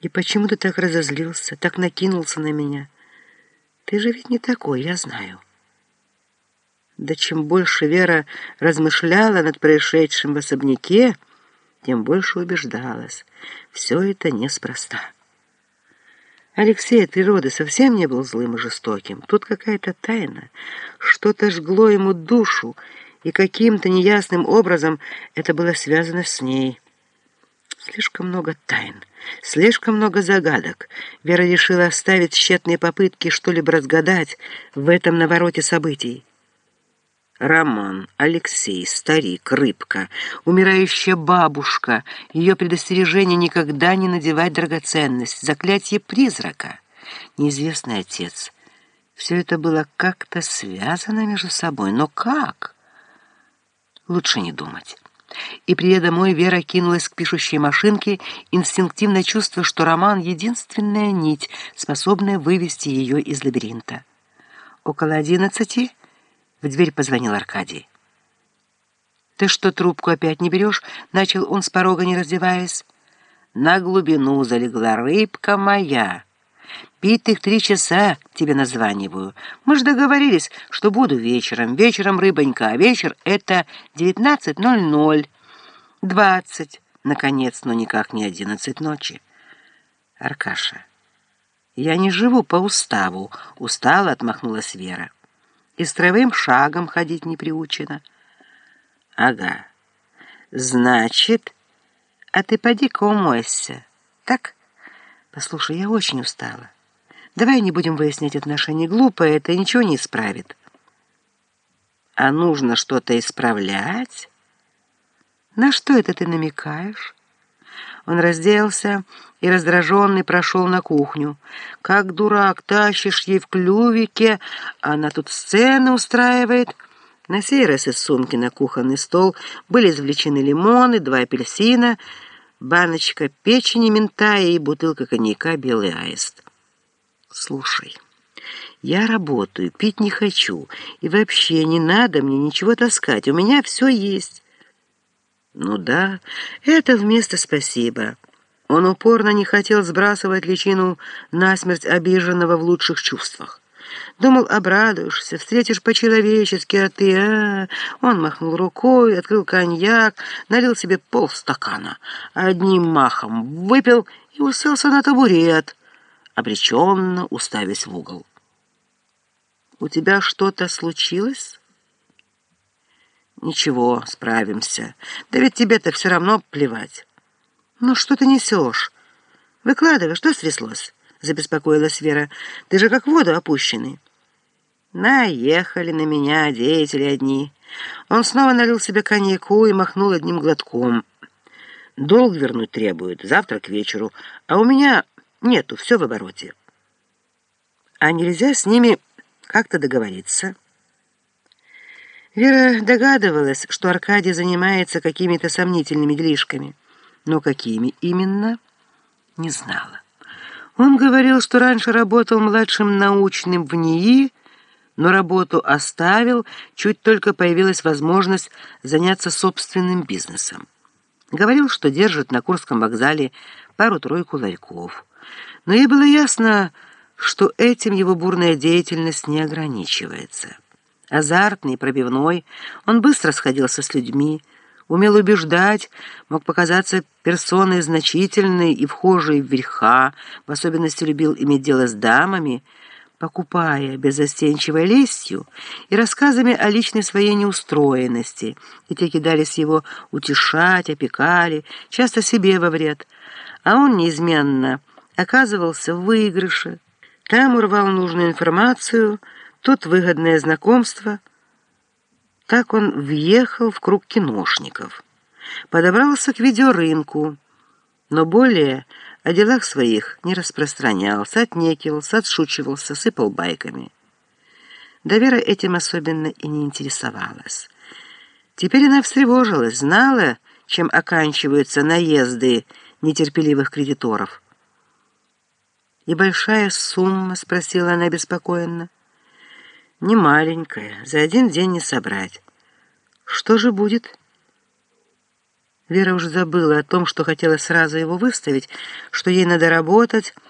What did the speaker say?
И почему ты так разозлился, так накинулся на меня? Ты же ведь не такой, я знаю. Да чем больше Вера размышляла над происшедшим в особняке, тем больше убеждалась. Все это неспроста. Алексей от природы совсем не был злым и жестоким. Тут какая-то тайна. Что-то жгло ему душу, и каким-то неясным образом это было связано с ней. Слишком много тайн, слишком много загадок. Вера решила оставить тщетные попытки что-либо разгадать в этом навороте событий. Роман, Алексей, старик, рыбка, умирающая бабушка, ее предостережение никогда не надевать драгоценность, заклятие призрака, неизвестный отец. Все это было как-то связано между собой, но как? Лучше не думать. И придя домой, Вера кинулась к пишущей машинке, инстинктивно чувствуя, что роман — единственная нить, способная вывести ее из лабиринта. Около одиннадцати в дверь позвонил Аркадий. «Ты что, трубку опять не берешь?» — начал он с порога, не раздеваясь. «На глубину залегла рыбка моя. Битых три часа тебе названиваю. Мы же договорились, что буду вечером. Вечером рыбонька, а вечер — это девятнадцать ноль ноль. Двадцать, наконец, но никак не одиннадцать ночи. Аркаша, я не живу по уставу, устала отмахнулась Вера и строевым шагом ходить не приучена. Ага, значит, а ты поди-ка умойся, так? Послушай, я очень устала. Давай не будем выяснять отношения. Глупо это ничего не исправит. А нужно что-то исправлять? На что это ты намекаешь? Он разделся и раздраженный прошел на кухню. Как дурак тащишь ей в клювике, она тут сцены устраивает. На сей раз из сумки на кухонный стол были извлечены лимоны, два апельсина, баночка печени ментая и бутылка коньяка «Белый аист». «Слушай, я работаю, пить не хочу, и вообще не надо мне ничего таскать, у меня все есть». Ну да, это вместо «спасибо». Он упорно не хотел сбрасывать личину насмерть обиженного в лучших чувствах. Думал, обрадуешься, встретишь по-человечески, а ты... А. Он махнул рукой, открыл коньяк, налил себе полстакана, одним махом выпил и уселся на табурет, обреченно уставясь в угол. «У тебя что-то случилось?» «Ничего, справимся. Да ведь тебе-то все равно плевать». «Ну что ты несешь? Выкладывай, что стряслось?» Забеспокоилась Вера. «Ты же как в воду опущенный». Наехали на меня деятели одни. Он снова налил себе коньяку и махнул одним глотком. Долг вернуть требует, завтра к вечеру, а у меня нету, все в обороте. А нельзя с ними как-то договориться?» Вера догадывалась, что Аркадий занимается какими-то сомнительными делишками, но какими именно, не знала. Он говорил, что раньше работал младшим научным в НИИ, но работу оставил, чуть только появилась возможность заняться собственным бизнесом. Говорил, что держит на Курском вокзале пару-тройку ларьков. Но ей было ясно, что этим его бурная деятельность не ограничивается азартный, пробивной, он быстро сходился с людьми, умел убеждать, мог показаться персоной значительной и вхожей в верха, в особенности любил иметь дело с дамами, покупая безостенчивой лестью и рассказами о личной своей неустроенности, и те кидались его утешать, опекали, часто себе во вред, а он неизменно оказывался в выигрыше. Там урвал нужную информацию – тут выгодное знакомство. Так он въехал в круг киношников, подобрался к видеорынку, но более о делах своих не распространялся, отнекивался, отшучивался, сыпал байками. Довера этим особенно и не интересовалась. Теперь она встревожилась, знала, чем оканчиваются наезды нетерпеливых кредиторов. «И большая сумма?» — спросила она беспокоенно. Не маленькая, за один день не собрать. Что же будет? Вера уже забыла о том, что хотела сразу его выставить, что ей надо работать,